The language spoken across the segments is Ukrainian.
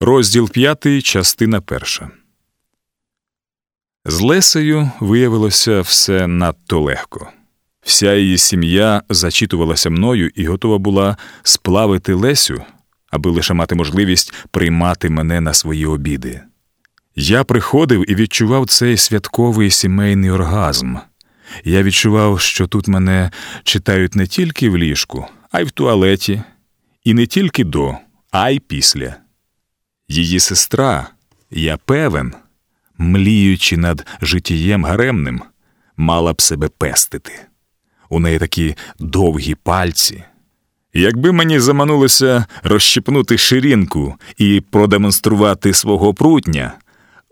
Розділ п'ятий, частина перша. З Лесею виявилося все надто легко. Вся її сім'я зачитувалася мною і готова була сплавити Лесю, аби лише мати можливість приймати мене на свої обіди. Я приходив і відчував цей святковий сімейний оргазм. Я відчував, що тут мене читають не тільки в ліжку, а й в туалеті, і не тільки до, а й після. Її сестра, я певен, мліючи над життєм гаремним, мала б себе пестити. У неї такі довгі пальці. Якби мені заманулося розщипнути ширинку і продемонструвати свого прутня,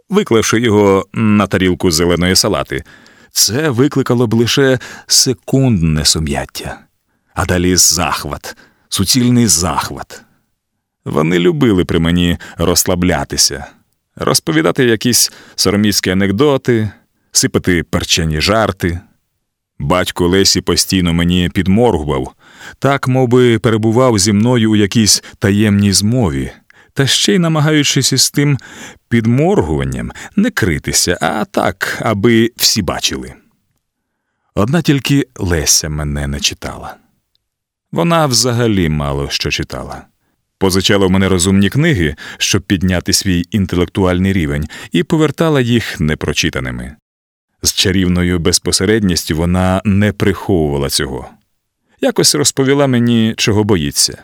виклавши його на тарілку зеленої салати, це викликало б лише секундне сум'яття, а далі захват, суцільний захват. Вони любили при мені розслаблятися, розповідати якісь сороміцькі анекдоти, сипати перчені жарти. Батько Лесі постійно мені підморгував, так мов би, перебував зі мною у якійсь таємній змові, та ще й намагаючись із тим підморгуванням не критися, а так, аби всі бачили. Одна тільки Леся мене не читала. Вона взагалі мало що читала. Позичала в мене розумні книги, щоб підняти свій інтелектуальний рівень, і повертала їх непрочитаними. З чарівною безпосередністю вона не приховувала цього. Якось розповіла мені, чого боїться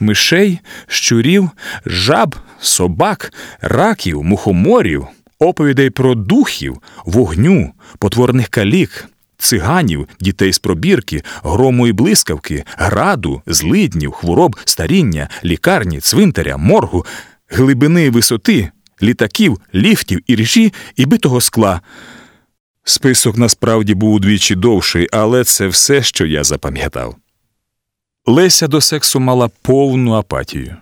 мишей, щурів, жаб, собак, раків, мухоморів, оповідей про духів, вогню, потворних калік, циганів, дітей з пробірки, грому і блискавки, граду, злиднів, хвороб, старіння, лікарні, цвинтаря, моргу, глибини і висоти, літаків, ліфтів, іржі і битого скла. Список насправді був удвічі довший, але це все, що я запам'ятав. Леся до сексу мала повну апатію.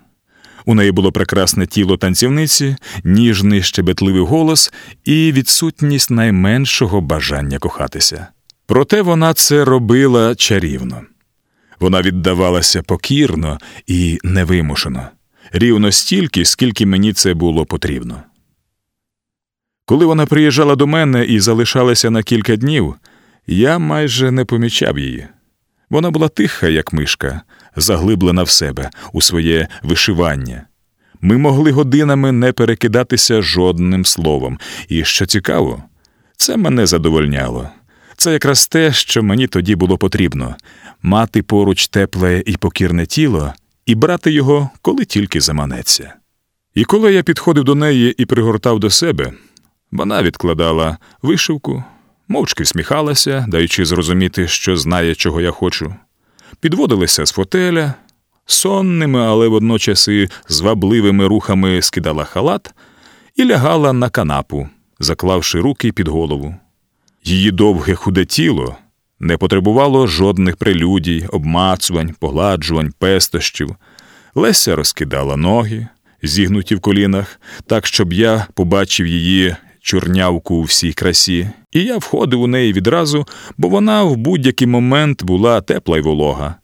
У неї було прекрасне тіло танцівниці, ніжний щебетливий голос і відсутність найменшого бажання кохатися. Проте вона це робила чарівно. Вона віддавалася покірно і невимушено, рівно стільки, скільки мені це було потрібно. Коли вона приїжджала до мене і залишалася на кілька днів, я майже не помічав її. Вона була тиха, як мишка, заглиблена в себе, у своє вишивання. Ми могли годинами не перекидатися жодним словом, і що цікаво, це мене задовольняло. Це якраз те, що мені тоді було потрібно мати поруч тепле і покірне тіло і брати його, коли тільки заманеться. І коли я підходив до неї і пригортав до себе, вона відкладала вишивку, мовчки всміхалася, даючи зрозуміти, що знає, чого я хочу, підводилася з фотеля, сонними, але водночас і звабливими рухами скидала халат і лягала на канапу, заклавши руки під голову. Її довге худе тіло не потребувало жодних прелюдій, обмацувань, погладжувань, пестощів. Леся розкидала ноги, зігнуті в колінах, так, щоб я побачив її чорнявку у всій красі, і я входив у неї відразу, бо вона в будь-який момент була тепла й волога.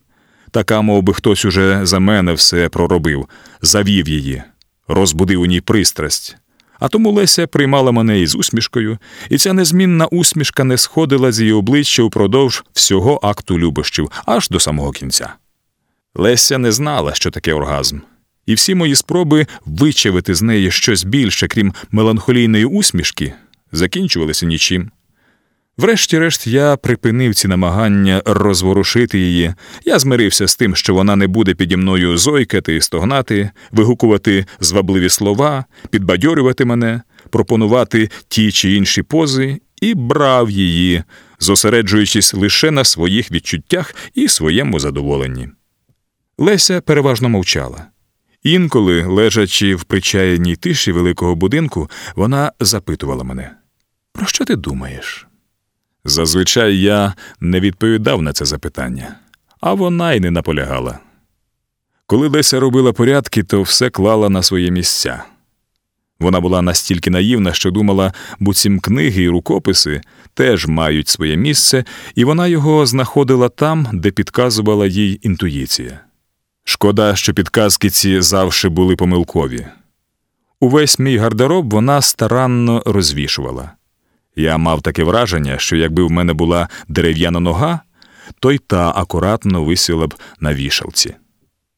Така, мов би, хтось уже за мене все проробив, завів її, розбудив у ній пристрасть. А тому Леся приймала мене із усмішкою, і ця незмінна усмішка не сходила з її обличчя упродовж всього акту любощів аж до самого кінця. Леся не знала, що таке оргазм, і всі мої спроби вичавити з неї щось більше, крім меланхолійної усмішки, закінчувалися нічим. Врешті-решт, я припинив ці намагання розворушити її. Я змирився з тим, що вона не буде піді мною зойкати і стогнати, вигукувати звабливі слова, підбадьорювати мене, пропонувати ті чи інші пози, і брав її, зосереджуючись лише на своїх відчуттях і своєму задоволенні. Леся переважно мовчала. Інколи, лежачи в причаяній тиші великого будинку, вона запитувала мене: Про що ти думаєш? Зазвичай я не відповідав на це запитання, а вона й не наполягала. Коли Леся робила порядки, то все клала на своє місця. Вона була настільки наївна, що думала, буцім книги і рукописи теж мають своє місце, і вона його знаходила там, де підказувала їй інтуїція. Шкода, що підказки ці завжди були помилкові. Увесь мій гардероб вона старанно розвішувала. Я мав таке враження, що якби в мене була дерев'яна нога, то й та акуратно висіла б на вішалці.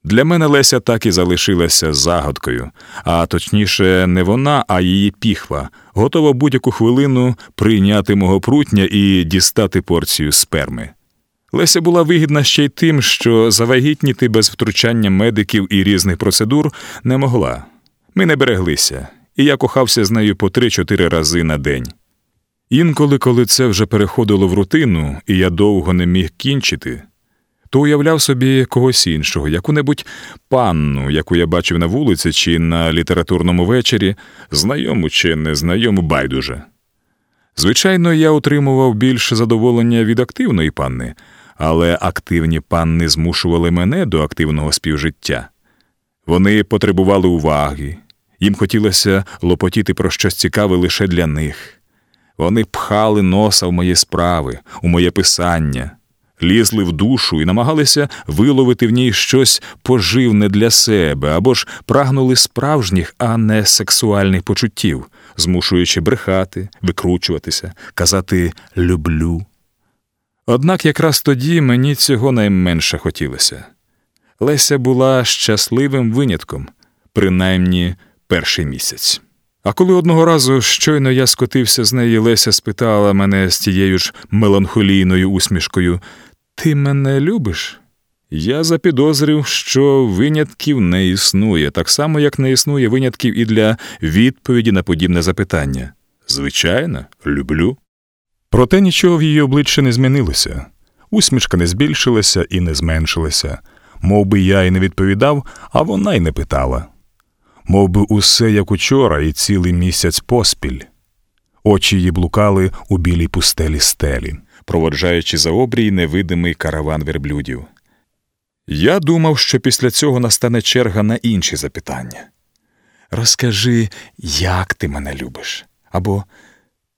Для мене Леся так і залишилася загадкою, а точніше, не вона, а її піхва, готова будь-яку хвилину прийняти мого прутня і дістати порцію сперми. Леся була вигідна ще й тим, що завагітніти без втручання медиків і різних процедур не могла. Ми не береглися, і я кохався з нею по три-чотири рази на день. Інколи, коли це вже переходило в рутину, і я довго не міг кінчити, то уявляв собі когось іншого, яку-небудь панну, яку я бачив на вулиці чи на літературному вечорі, знайому чи незнайому байдуже. Звичайно, я отримував більше задоволення від активної панни, але активні панни змушували мене до активного співжиття. Вони потребували уваги, їм хотілося лопотіти про щось цікаве лише для них. Вони пхали носа в мої справи, у моє писання, лізли в душу і намагалися виловити в ній щось поживне для себе або ж прагнули справжніх, а не сексуальних почуттів, змушуючи брехати, викручуватися, казати люблю. Однак якраз тоді мені цього найменше хотілося. Леся була щасливим винятком, принаймні перший місяць. А коли одного разу щойно я скотився з неї, Леся спитала мене з тією ж меланхолійною усмішкою Ти мене любиш? Я запідозрив, що винятків не існує, так само, як не існує винятків і для відповіді на подібне запитання. Звичайно, люблю. Проте нічого в її обличчі не змінилося. Усмішка не збільшилася і не зменшилася. Мов би я й не відповідав, а вона й не питала. Мов би усе як учора, і цілий місяць поспіль. Очі її блукали у білій пустелі стелі, проводжаючи за обрій невидимий караван верблюдів. Я думав, що після цього настане черга на інші запитання. Розкажи, як ти мене любиш, або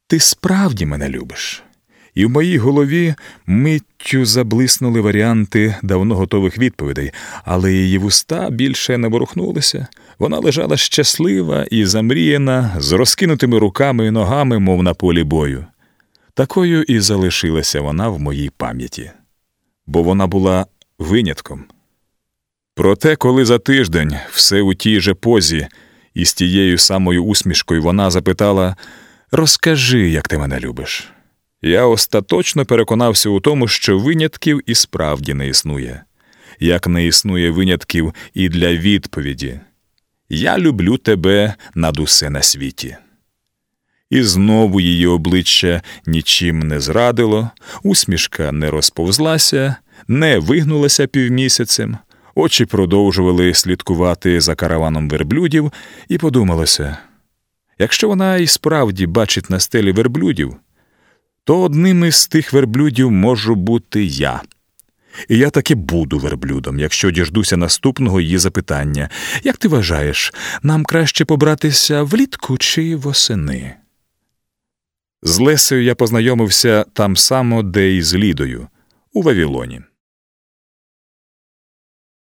ти справді мене любиш. І в моїй голові миттю заблиснули варіанти давно готових відповідей, але її вуста більше не ворухнулися. Вона лежала щаслива і замріяна, з розкинутими руками і ногами, мов на полі бою. Такою і залишилася вона в моїй пам'яті, бо вона була винятком. Проте, коли за тиждень все у тій же позі, і з тією самою усмішкою вона запитала Розкажи, як ти мене любиш. Я остаточно переконався у тому, що винятків і справді не існує, як не існує винятків і для відповіді. Я люблю тебе над усе на світі. І знову її обличчя нічим не зрадило, усмішка не розповзлася, не вигнулася півмісяцем, очі продовжували слідкувати за караваном верблюдів, і подумалося якщо вона і справді бачить на стелі верблюдів то одним із тих верблюдів можу бути я. І я таки буду верблюдом, якщо діждуся наступного її запитання. Як ти вважаєш, нам краще побратися влітку чи восени? З Лесею я познайомився там само, де і з Лідою, у Вавілоні.